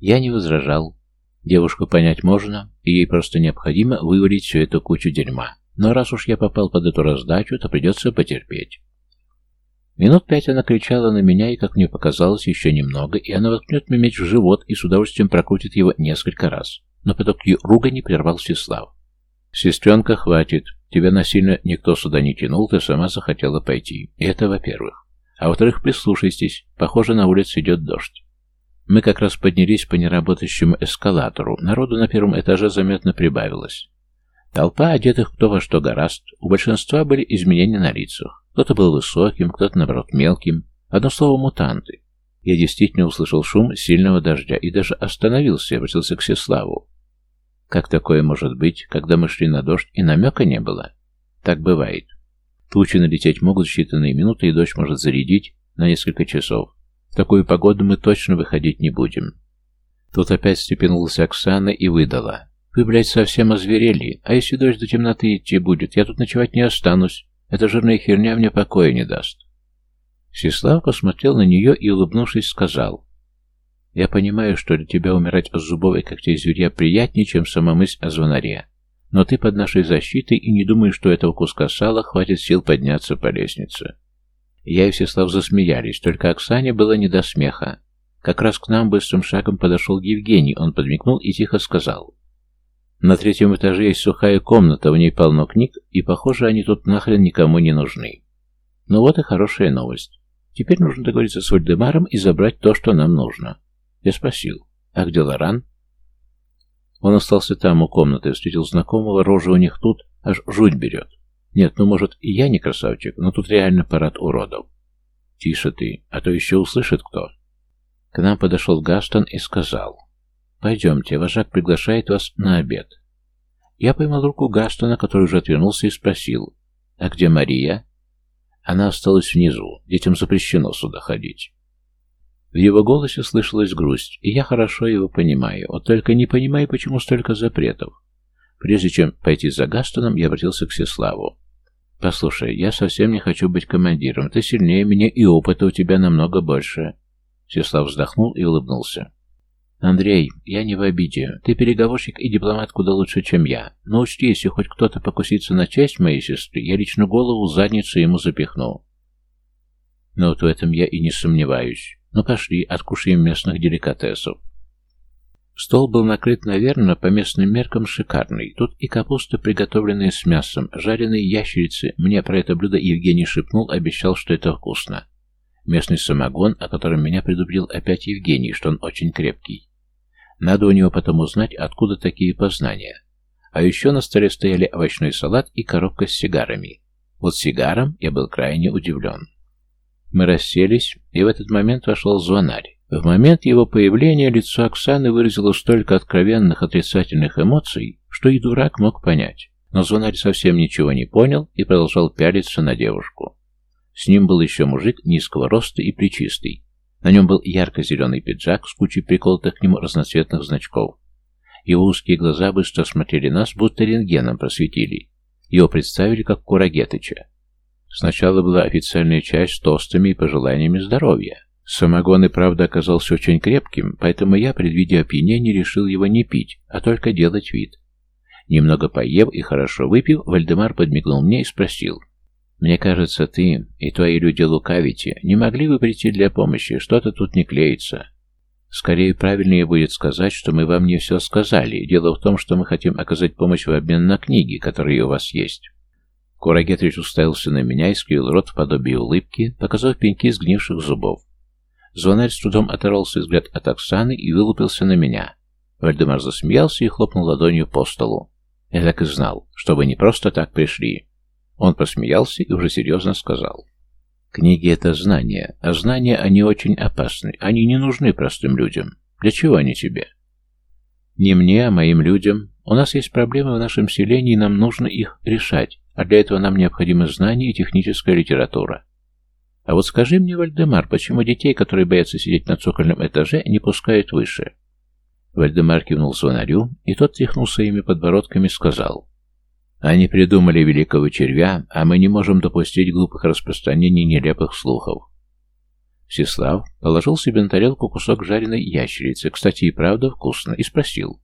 Я не возражал. Девушку понять можно, и ей просто необходимо вывалить всю эту кучу дерьма. Но раз уж я попал под эту раздачу, то придется потерпеть. Минут пять она кричала на меня, и, как мне показалось, еще немного, и она воткнет мне меч в живот и с удовольствием прокрутит его несколько раз. Но поток ее ругани прервал Сеслав. «Сестренка, хватит. Тебя насильно никто сюда не тянул, ты сама захотела пойти. Это во-первых. А во-вторых, прислушайтесь. Похоже, на улице идет дождь. Мы как раз поднялись по неработающему эскалатору. Народу на первом этаже заметно прибавилось. Толпа одетых кто во что гораст. У большинства были изменения на лицах. Кто-то был высоким, кто-то, наоборот, мелким. Одно слово «мутанты». Я действительно услышал шум сильного дождя и даже остановился и обратился к Сеславу. Как такое может быть, когда мы шли на дождь и намека не было? Так бывает. Тучи налететь могут считанные минуты, и дождь может зарядить на несколько часов. В такую погоду мы точно выходить не будем. Тут опять степенулась Оксана и выдала. «Вы, блядь, совсем озверели. А если дождь до темноты идти будет, я тут ночевать не останусь. Эта жирная херня мне покоя не даст». Сеслав посмотрел на нее и, улыбнувшись, сказал. Я понимаю, что для тебя умирать от зубов и когтей зверя приятнее, чем сама мысль о звонаре. Но ты под нашей защитой и не думаешь, что этого куска сала хватит сил подняться по лестнице. Я и Всеслав засмеялись, только Оксане было не до смеха. Как раз к нам быстрым шагом подошел Евгений, он подмигнул и тихо сказал. На третьем этаже есть сухая комната, в ней полно книг, и, похоже, они тут нахрен никому не нужны. Ну вот и хорошая новость. Теперь нужно договориться с Вальдемаром и забрать то, что нам нужно. Я спросил, а где Лоран? Он остался там, у комнаты, встретил знакомого, рожа у них тут, аж жуть берет. Нет, ну, может, и я не красавчик, но тут реально парад уродов. Тише ты, а то еще услышит кто. К нам подошел Гастон и сказал, «Пойдемте, вожак приглашает вас на обед». Я поймал руку Гастона, который уже отвернулся, и спросил, «А где Мария?» Она осталась внизу, детям запрещено сюда ходить. В его голосе слышалась грусть, и я хорошо его понимаю, вот только не понимаю, почему столько запретов. Прежде чем пойти за Гастоном, я обратился к Сеславу. «Послушай, я совсем не хочу быть командиром. Ты сильнее меня, и опыта у тебя намного больше». Сеслав вздохнул и улыбнулся. «Андрей, я не в обиде. Ты переговорщик и дипломат куда лучше, чем я. Но учти, если хоть кто-то покусится на часть моей сестры, я лично голову в задницу ему запихну». «Но вот в этом я и не сомневаюсь. Ну пошли, откушаем местных деликатесов. Стол был накрыт, наверное, по местным меркам шикарный. Тут и капуста, приготовленная с мясом, жареные ящерицы. Мне про это блюдо Евгений шепнул, обещал, что это вкусно. Местный самогон, о котором меня предупредил опять Евгений, что он очень крепкий. Надо у него потом узнать, откуда такие познания. А еще на столе стояли овощной салат и коробка с сигарами. Вот сигаром я был крайне удивлен. Мы расселись, и в этот момент вошел звонарь. В момент его появления лицо Оксаны выразило столько откровенных отрицательных эмоций, что и дурак мог понять. Но звонарь совсем ничего не понял и продолжал пялиться на девушку. С ним был еще мужик низкого роста и плечистый. На нем был ярко-зеленый пиджак с кучей приколотых к нему разноцветных значков. Его узкие глаза быстро смотрели нас, будто рентгеном просветили. Его представили как Курагетыча. Сначала была официальная часть с тостами и пожеланиями здоровья. Самогон и правда оказался очень крепким, поэтому я, предвидя опьянение, решил его не пить, а только делать вид. Немного поев и хорошо выпив, Вальдемар подмигнул мне и спросил. «Мне кажется, ты и твои люди лукавите. Не могли бы прийти для помощи? Что-то тут не клеится». «Скорее правильнее будет сказать, что мы вам не все сказали. Дело в том, что мы хотим оказать помощь в обмен на книги, которые у вас есть». Курагетович уставился на меня и скривил рот в подобие улыбки, показав пеньки сгнивших зубов. Звонарь с трудом оторвался взгляд от Оксаны и вылупился на меня. Вальдемар засмеялся и хлопнул ладонью по столу. Я так и знал, что вы не просто так пришли. Он посмеялся и уже серьезно сказал. Книги — это знания, а знания, они очень опасны. Они не нужны простым людям. Для чего они тебе? Не мне, а моим людям. У нас есть проблемы в нашем селении, и нам нужно их решать. А для этого нам необходимы знания и техническая литература. А вот скажи мне, Вальдемар, почему детей, которые боятся сидеть на цокольном этаже, не пускают выше? Вальдемар кивнул звонарю, и тот тряхнул своими подбородками и сказал. Они придумали великого червя, а мы не можем допустить глупых распространений нелепых слухов. Всеслав положил себе на тарелку кусок жареной ящерицы, кстати, и правда вкусно, и спросил.